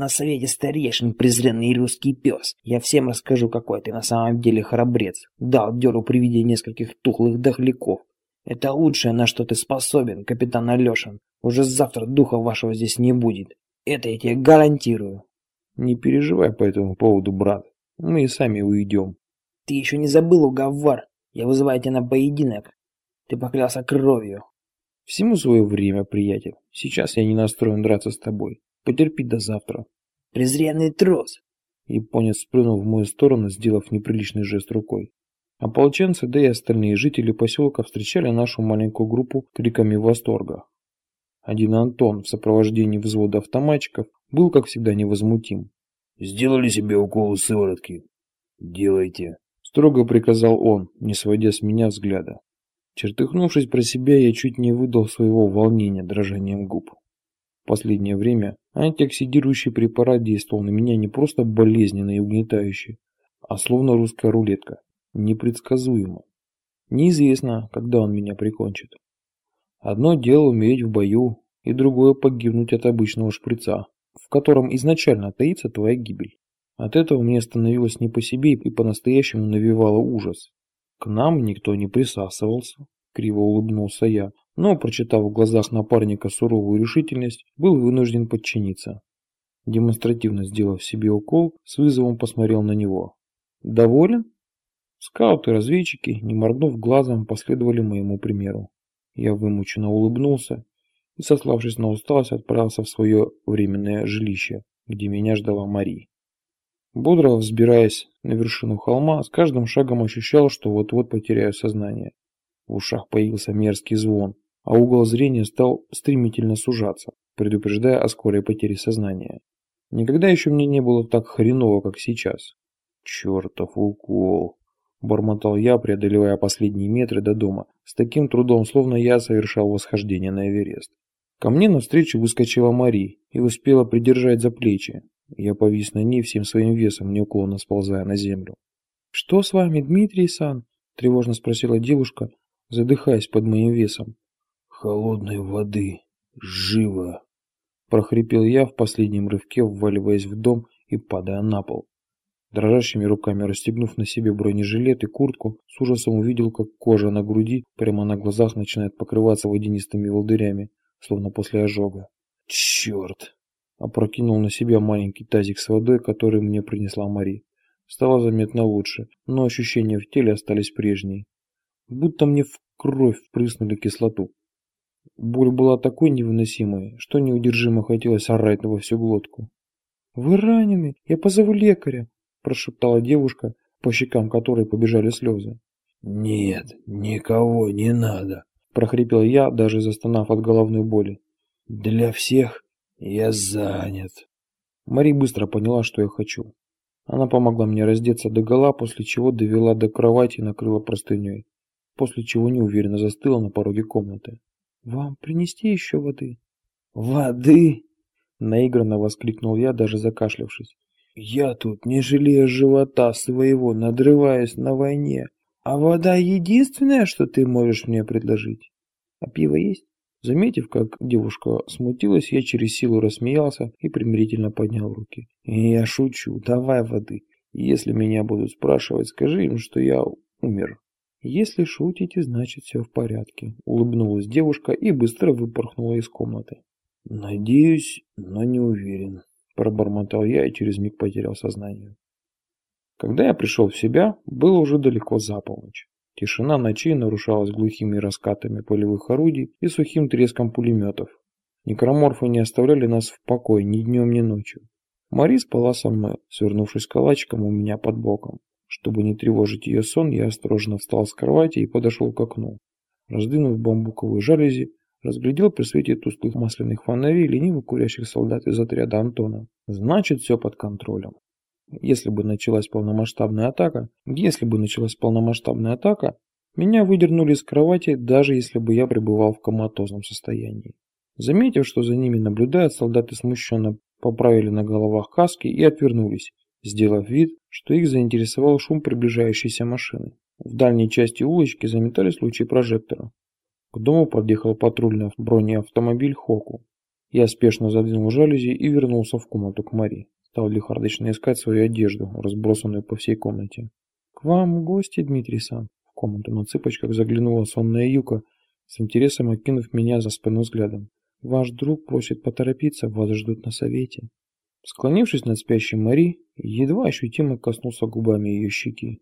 На совете старейшин презренный русский пес. Я всем расскажу, какой ты на самом деле храбрец. Дал дёру при виде нескольких тухлых дохляков. Это лучшее, на что ты способен, капитан Алешин. Уже завтра духа вашего здесь не будет. Это я тебе гарантирую. Не переживай по этому поводу, брат. Мы и сами уйдем. Ты еще не забыл, уговор. Я вызываю тебя на поединок. Ты поклялся кровью. Всему свое время, приятель. Сейчас я не настроен драться с тобой. Потерпи до завтра. Презренный трус. Японец сплюнул в мою сторону, сделав неприличный жест рукой. Ополченцы, да и остальные жители поселка встречали нашу маленькую группу криками восторга. Один Антон в сопровождении взвода автоматчиков был, как всегда, невозмутим. «Сделали себе уколы сыворотки?» «Делайте», — строго приказал он, не сводя с меня взгляда. Чертыхнувшись про себя, я чуть не выдал своего волнения дрожанием губ. В последнее время антиоксидирующий препарат действовал на меня не просто болезненно и угнетающе, а словно русская рулетка, непредсказуемо. Неизвестно, когда он меня прикончит. Одно дело умереть в бою, и другое погибнуть от обычного шприца, в котором изначально таится твоя гибель. От этого мне становилось не по себе и по-настоящему навевало ужас. К нам никто не присасывался, криво улыбнулся я, но, прочитав в глазах напарника суровую решительность, был вынужден подчиниться. Демонстративно сделав себе укол, с вызовом посмотрел на него. «Доволен?» Скауты-разведчики, не моргнув глазом, последовали моему примеру. Я вымученно улыбнулся и, сославшись на усталость, отправился в свое временное жилище, где меня ждала Мари. Бодро взбираясь на вершину холма, с каждым шагом ощущал, что вот-вот потеряю сознание. В ушах появился мерзкий звон, а угол зрения стал стремительно сужаться, предупреждая о скорой потере сознания. Никогда еще мне не было так хреново, как сейчас. Чертов укол. Бормотал я, преодолевая последние метры до дома, с таким трудом, словно я совершал восхождение на Эверест. Ко мне навстречу выскочила Мари и успела придержать за плечи. Я повис на ней всем своим весом, неуклонно сползая на землю. «Что с вами, Дмитрий Сан?» – тревожно спросила девушка, задыхаясь под моим весом. «Холодной воды. Живо!» – прохрипел я в последнем рывке, вваливаясь в дом и падая на пол. Дрожащими руками расстегнув на себе бронежилет и куртку, с ужасом увидел, как кожа на груди прямо на глазах начинает покрываться водянистыми волдырями, словно после ожога. «Черт!» Опрокинул на себя маленький тазик с водой, который мне принесла Мари. Стало заметно лучше, но ощущения в теле остались прежние. Будто мне в кровь впрыснули кислоту. Боль была такой невыносимой, что неудержимо хотелось орать во всю глотку. «Вы ранены? Я позову лекаря!» прошептала девушка, по щекам которой побежали слезы. «Нет, никого не надо», – прохрипел я, даже застонав от головной боли. «Для всех я занят». Мари быстро поняла, что я хочу. Она помогла мне раздеться до гола, после чего довела до кровати и накрыла простыней, после чего неуверенно застыла на пороге комнаты. «Вам принести еще воды?» «Воды?» – наигранно воскликнул я, даже закашлявшись. Я тут, не жалея живота своего, надрываюсь на войне. А вода единственное, что ты можешь мне предложить. А пиво есть? Заметив, как девушка смутилась, я через силу рассмеялся и примирительно поднял руки. Я шучу, давай воды. Если меня будут спрашивать, скажи им, что я умер. Если шутите, значит все в порядке. Улыбнулась девушка и быстро выпорхнула из комнаты. Надеюсь, но не уверен. Пробормотал я и через миг потерял сознание. Когда я пришел в себя, было уже далеко за полночь. Тишина ночи нарушалась глухими раскатами полевых орудий и сухим треском пулеметов. Некроморфы не оставляли нас в покое ни днем, ни ночью. Мари спала со мной, свернувшись калачиком у меня под боком. Чтобы не тревожить ее сон, я осторожно встал с кровати и подошел к окну. Раздвинув бамбуковые жалюзи, Разглядел при свете тусклых масляных фонарей лениво курящих солдат из отряда Антона. Значит, все под контролем. Если бы началась полномасштабная атака, если бы началась полномасштабная атака, меня выдернули из кровати, даже если бы я пребывал в коматозном состоянии. Заметив, что за ними наблюдают, солдаты смущенно поправили на головах каски и отвернулись, сделав вид, что их заинтересовал шум приближающейся машины. В дальней части улочки заметались лучи прожектора. К дому подъехал патрульный бронеавтомобиль «Хоку». Я спешно задвинул жалюзи и вернулся в комнату к Мари. Стал лихорадочно искать свою одежду, разбросанную по всей комнате. «К вам гости, Дмитрий Сан?» В комнату на цыпочках заглянула сонная Юка, с интересом окинув меня за спину взглядом. «Ваш друг просит поторопиться, вас ждут на совете». Склонившись над спящей Мари, едва ощутимо коснулся губами ее щеки.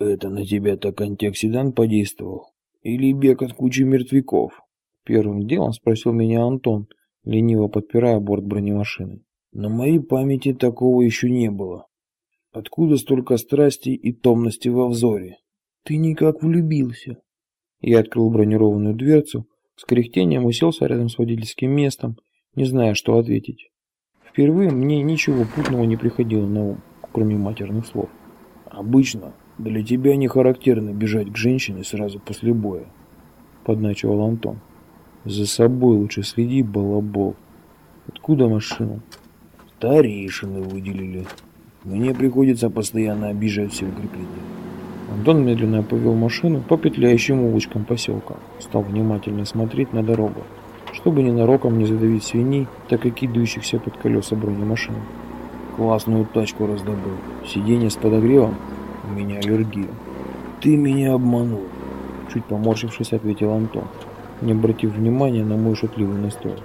«Это на тебя так антиоксидант подействовал? Или бег от кучи мертвяков?» Первым делом спросил меня Антон, лениво подпирая борт бронемашины. «На моей памяти такого еще не было. Откуда столько страсти и томности во взоре? Ты никак влюбился». Я открыл бронированную дверцу, с кряхтением уселся рядом с водительским местом, не зная, что ответить. Впервые мне ничего путного не приходило на ум, кроме матерных слов. «Обычно для тебя не характерно бежать к женщине сразу после боя», — подначивал Антон. «За собой лучше следи, балабол. Откуда машина?» «Старейшины выделили. Мне приходится постоянно обижать все укрепления». Антон медленно повел машину по петляющим улочкам поселка. Стал внимательно смотреть на дорогу, чтобы ненароком не задавить свиней, так и кидающихся под колеса бронемашины. Классную тачку раздобыл. Сиденье с подогревом. У меня аллергия. Ты меня обманул. Чуть поморщившись, ответил Антон, не обратив внимания на мой шутливый настрой.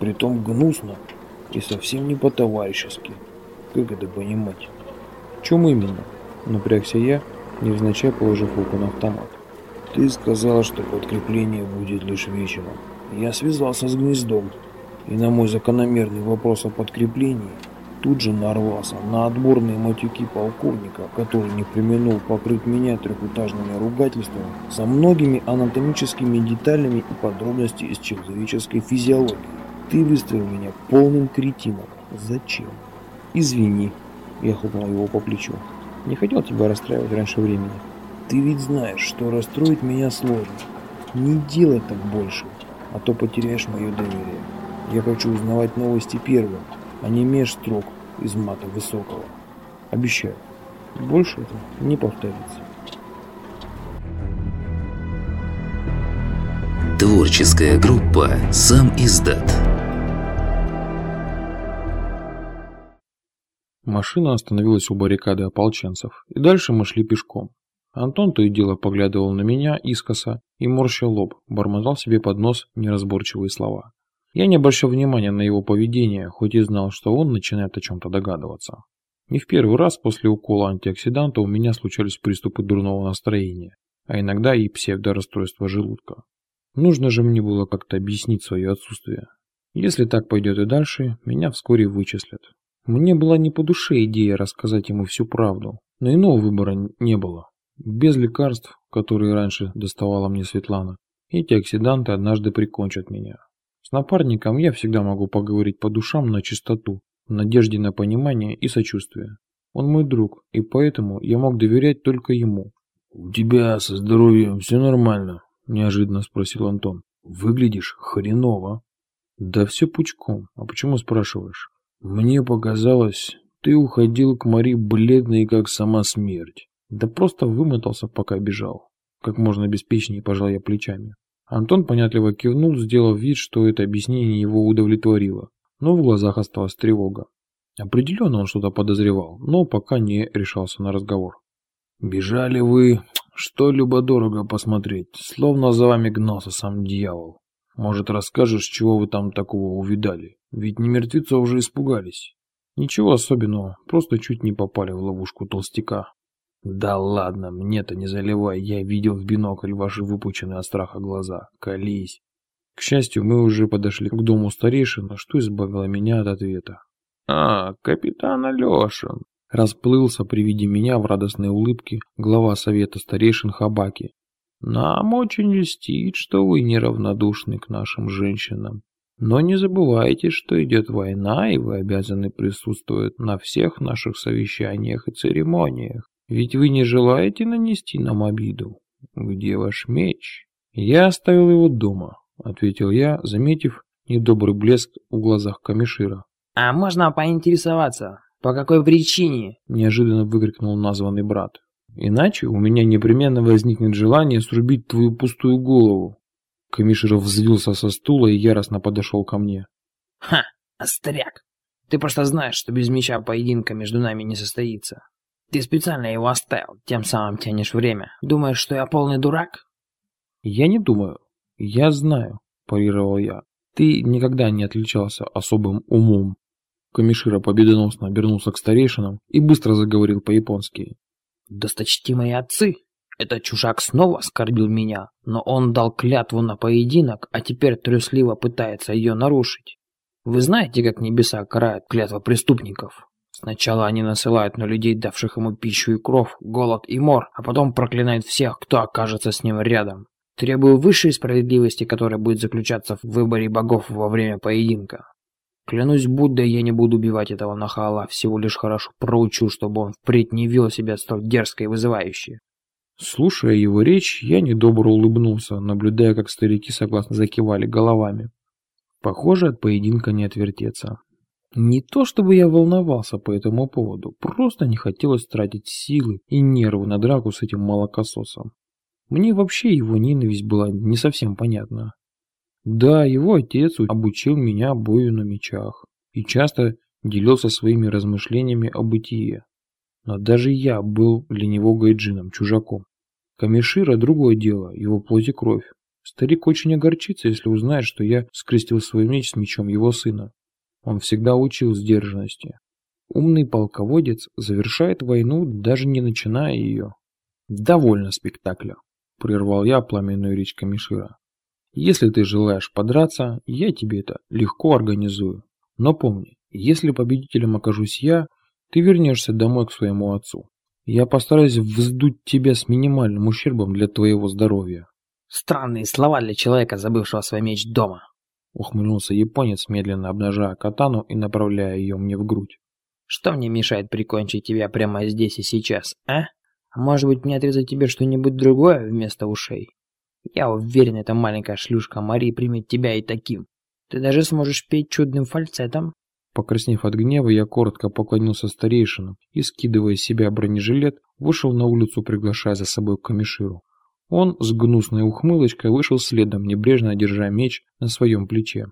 Притом гнусно и совсем не по-товарищески. Как это понимать? В чем именно? Напрягся я, невзначай положив руку на автомат. Ты сказала, что подкрепление будет лишь вечером. Я связался с гнездом, и на мой закономерный вопрос о подкреплении тут же нарвался на отборные матюки полковника, который не применил покрыть меня трехэтажными ругательствами со многими анатомическими деталями и подробностями из человеческой физиологии. Ты выставил меня полным кретином. Зачем? Извини, я хлопнул его по плечу. Не хотел тебя расстраивать раньше времени. Ты ведь знаешь, что расстроить меня сложно. Не делай так больше, а то потеряешь мое доверие. Я хочу узнавать новости первым, а не меж строк из мата высокого. Обещаю, больше это не повторится. Творческая группа «Сам издат» Машина остановилась у баррикады ополченцев, и дальше мы шли пешком. Антон то и дело поглядывал на меня искоса и морщил лоб, бормотал себе под нос неразборчивые слова. Я не обращал внимания на его поведение, хоть и знал, что он начинает о чем-то догадываться. Не в первый раз после укола антиоксиданта у меня случались приступы дурного настроения, а иногда и псевдорасстройство желудка. Нужно же мне было как-то объяснить свое отсутствие. Если так пойдет и дальше, меня вскоре вычислят. Мне была не по душе идея рассказать ему всю правду, но иного выбора не было. Без лекарств, которые раньше доставала мне Светлана, эти оксиданты однажды прикончат меня. С напарником я всегда могу поговорить по душам на чистоту, в надежде на понимание и сочувствие. Он мой друг, и поэтому я мог доверять только ему. «У тебя со здоровьем все нормально?» – неожиданно спросил Антон. «Выглядишь хреново». «Да все пучком. А почему спрашиваешь?» Мне показалось, ты уходил к Мари бледный, как сама смерть. Да просто вымотался, пока бежал. Как можно беспечнее пожал я плечами. Антон понятливо кивнул, сделав вид, что это объяснение его удовлетворило. Но в глазах осталась тревога. Определенно он что-то подозревал, но пока не решался на разговор. «Бежали вы, что любо-дорого посмотреть, словно за вами гнался сам дьявол. Может, расскажешь, чего вы там такого увидали?» Ведь не мертвецы уже испугались. Ничего особенного, просто чуть не попали в ловушку толстяка. Да ладно, мне-то не заливай, я видел в бинокль ваши выпученные от страха глаза. Колись. К счастью, мы уже подошли к дому старейшины, что избавило меня от ответа. А, капитан Алешин. Расплылся при виде меня в радостной улыбке глава совета старейшин Хабаки. Нам очень льстит, что вы неравнодушны к нашим женщинам. Но не забывайте, что идет война, и вы обязаны присутствовать на всех наших совещаниях и церемониях. Ведь вы не желаете нанести нам обиду. Где ваш меч? Я оставил его дома, ответил я, заметив недобрый блеск в глазах Камишира. А можно поинтересоваться, по какой причине? Неожиданно выкрикнул названный брат. Иначе у меня непременно возникнет желание срубить твою пустую голову. Камишеров взвился со стула и яростно подошел ко мне. Ха, остряк. Ты просто знаешь, что без меча поединка между нами не состоится. Ты специально его оставил, тем самым тянешь время. Думаешь, что я полный дурак? Я не думаю. Я знаю, парировал я. Ты никогда не отличался особым умом. Камишира победоносно обернулся к старейшинам и быстро заговорил по-японски. Досточтимые отцы, этот чужак снова оскорбил меня, но он дал клятву на поединок, а теперь трусливо пытается ее нарушить. Вы знаете, как небеса карают клятва преступников? Сначала они насылают на людей, давших ему пищу и кров, голод и мор, а потом проклинают всех, кто окажется с ним рядом. Требую высшей справедливости, которая будет заключаться в выборе богов во время поединка. Клянусь Буддой, я не буду убивать этого нахала, всего лишь хорошо проучу, чтобы он впредь не вел себя столь дерзко и вызывающе. Слушая его речь, я недобро улыбнулся, наблюдая, как старики согласно закивали головами. Похоже, от поединка не отвертеться. Не то чтобы я волновался по этому поводу, просто не хотелось тратить силы и нервы на драку с этим молокососом. Мне вообще его ненависть была не совсем понятна. Да, его отец обучил меня бою на мечах и часто делился своими размышлениями о бытие. Но даже я был для него гайджином, чужаком. Камишира – другое дело, его плоть и кровь. Старик очень огорчится, если узнает, что я скрестил свой меч с мечом его сына. Он всегда учил сдержанности. Умный полководец завершает войну, даже не начиная ее. «Довольно спектакля», – прервал я пламенную речь Камишира. «Если ты желаешь подраться, я тебе это легко организую. Но помни, если победителем окажусь я, ты вернешься домой к своему отцу. Я постараюсь вздуть тебя с минимальным ущербом для твоего здоровья. Странные слова для человека, забывшего свой меч дома. Ухмыльнулся японец, медленно обнажая катану и направляя ее мне в грудь. Что мне мешает прикончить тебя прямо здесь и сейчас, а? А может быть мне отрезать тебе что-нибудь другое вместо ушей? Я уверен, эта маленькая шлюшка Мари примет тебя и таким. Ты даже сможешь петь чудным фальцетом. Покраснев от гнева, я коротко поклонился старейшинам и, скидывая с себя бронежилет, вышел на улицу, приглашая за собой Камиширу. Он с гнусной ухмылочкой вышел следом, небрежно держа меч на своем плече.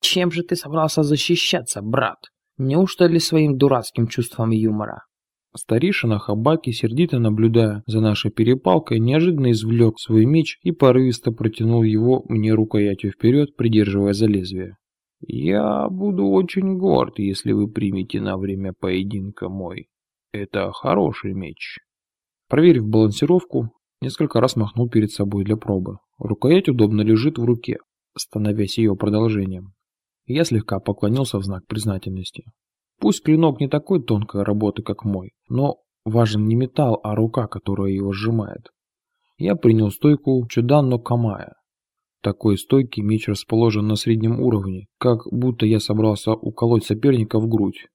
«Чем же ты собрался защищаться, брат? Неужто ли своим дурацким чувством юмора?» Старейшина Хабаки, сердито наблюдая за нашей перепалкой, неожиданно извлек свой меч и порывисто протянул его мне рукоятью вперед, придерживая за лезвие. Я буду очень горд, если вы примете на время поединка мой. Это хороший меч. Проверив балансировку, несколько раз махнул перед собой для пробы. Рукоять удобно лежит в руке, становясь ее продолжением. Я слегка поклонился в знак признательности. Пусть клинок не такой тонкой работы, как мой, но важен не металл, а рука, которая его сжимает. Я принял стойку Чуданно Камая, такой стойкий меч расположен на среднем уровне, как будто я собрался уколоть соперника в грудь.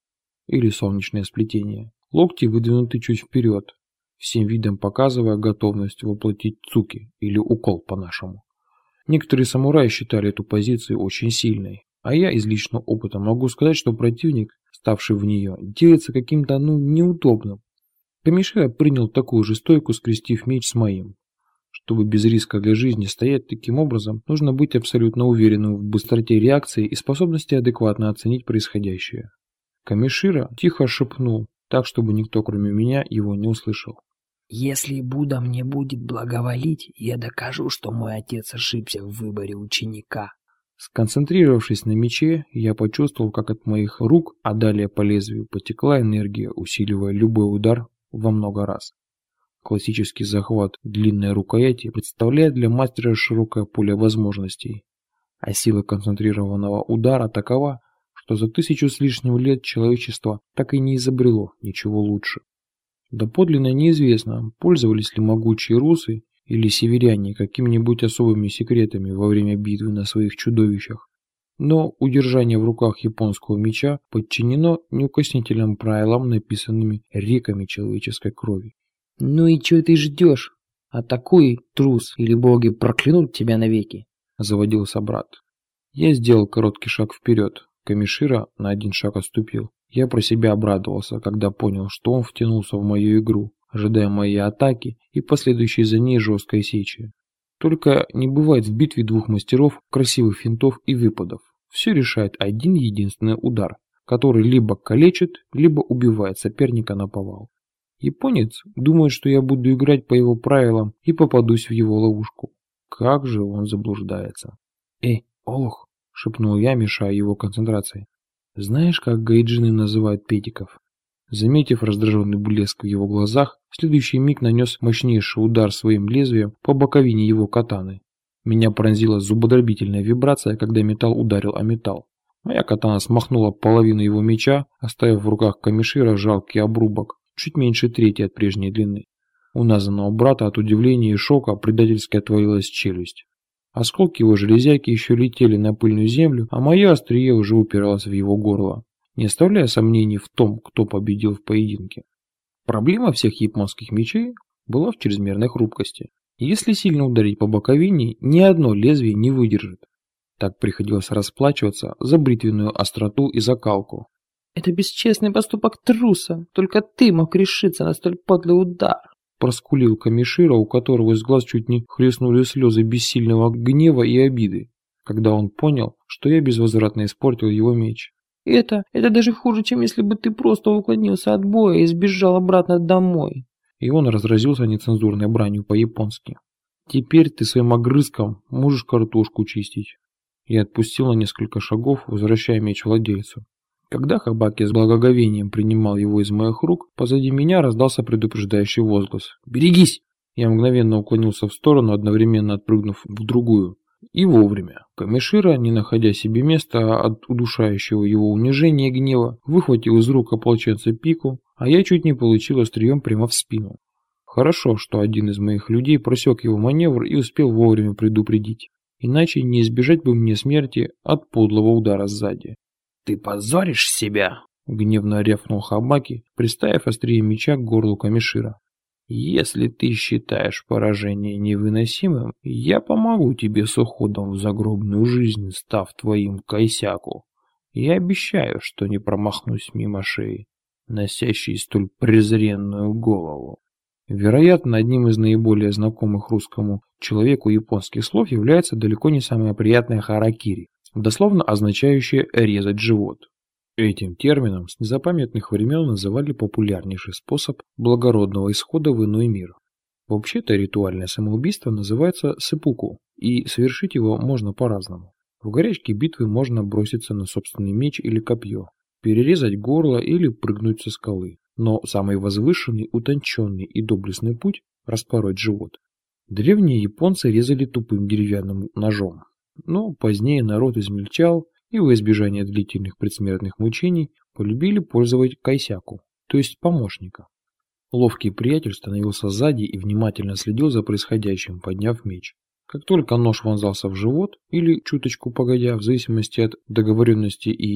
Или солнечное сплетение. Локти выдвинуты чуть вперед, всем видом показывая готовность воплотить цуки, или укол по-нашему. Некоторые самураи считали эту позицию очень сильной, а я из личного опыта могу сказать, что противник, ставший в нее, делается каким-то ну неудобным. Камишея принял такую же стойку, скрестив меч с моим. Чтобы без риска для жизни стоять таким образом, нужно быть абсолютно уверенным в быстроте реакции и способности адекватно оценить происходящее. Камишира тихо шепнул, так чтобы никто кроме меня его не услышал. «Если Будда мне будет благоволить, я докажу, что мой отец ошибся в выборе ученика». Сконцентрировавшись на мече, я почувствовал, как от моих рук, а далее по лезвию, потекла энергия, усиливая любой удар во много раз. Классический захват длинной рукояти представляет для мастера широкое поле возможностей, а сила концентрированного удара такова, что за тысячу с лишним лет человечество так и не изобрело ничего лучше. Доподлинно неизвестно, пользовались ли могучие русы или северяне какими-нибудь особыми секретами во время битвы на своих чудовищах, но удержание в руках японского меча подчинено неукоснительным правилам, написанными реками человеческой крови. «Ну и чего ты ждешь? Атакуй, трус, или боги проклянут тебя навеки!» Заводился брат. Я сделал короткий шаг вперед. Камишира на один шаг отступил. Я про себя обрадовался, когда понял, что он втянулся в мою игру, ожидая моей атаки и последующей за ней жесткой сечи. Только не бывает в битве двух мастеров красивых финтов и выпадов. Все решает один единственный удар, который либо калечит, либо убивает соперника на повал. Японец думает, что я буду играть по его правилам и попадусь в его ловушку. Как же он заблуждается. «Эй, Олух!» – шепнул я, мешая его концентрации. «Знаешь, как гайджины называют педиков?» Заметив раздраженный блеск в его глазах, в следующий миг нанес мощнейший удар своим лезвием по боковине его катаны. Меня пронзила зубодробительная вибрация, когда металл ударил о металл. Моя катана смахнула половину его меча, оставив в руках камешира жалкий обрубок, чуть меньше трети от прежней длины. У названного брата от удивления и шока предательски отвалилась челюсть. Осколки его железяки еще летели на пыльную землю, а мое острие уже упиралось в его горло, не оставляя сомнений в том, кто победил в поединке. Проблема всех японских мечей была в чрезмерной хрупкости. Если сильно ударить по боковине, ни одно лезвие не выдержит. Так приходилось расплачиваться за бритвенную остроту и закалку. «Это бесчестный поступок труса. Только ты мог решиться на столь подлый удар», проскулил Камишира, у которого из глаз чуть не хлестнули слезы бессильного гнева и обиды, когда он понял, что я безвозвратно испортил его меч. «Это, это даже хуже, чем если бы ты просто уклонился от боя и сбежал обратно домой». И он разразился нецензурной бранью по-японски. «Теперь ты своим огрызком можешь картошку чистить». Я отпустил на несколько шагов, возвращая меч владельцу. Когда Хабаки с благоговением принимал его из моих рук, позади меня раздался предупреждающий возглас. «Берегись!» Я мгновенно уклонился в сторону, одновременно отпрыгнув в другую. И вовремя. Камишира, не находя себе места от удушающего его унижения и гнева, выхватил из рук ополченца пику, а я чуть не получил острием прямо в спину. Хорошо, что один из моих людей просек его маневр и успел вовремя предупредить. Иначе не избежать бы мне смерти от подлого удара сзади. «Ты позоришь себя!» — гневно рявкнул Хабаки, приставив острие меча к горлу Камишира. «Если ты считаешь поражение невыносимым, я помогу тебе с уходом в загробную жизнь, став твоим кайсяку. Я обещаю, что не промахнусь мимо шеи, носящей столь презренную голову». Вероятно, одним из наиболее знакомых русскому человеку японских слов является далеко не самое приятное харакири дословно означающее «резать живот». Этим термином с незапамятных времен называли популярнейший способ благородного исхода в иной мир. Вообще-то ритуальное самоубийство называется сепуку, и совершить его можно по-разному. В горячке битвы можно броситься на собственный меч или копье, перерезать горло или прыгнуть со скалы. Но самый возвышенный, утонченный и доблестный путь – распороть живот. Древние японцы резали тупым деревянным ножом, но позднее народ измельчал и во избежание длительных предсмертных мучений полюбили пользовать кайсяку, то есть помощника. Ловкий приятель становился сзади и внимательно следил за происходящим, подняв меч. Как только нож вонзался в живот, или чуточку погодя, в зависимости от договоренности и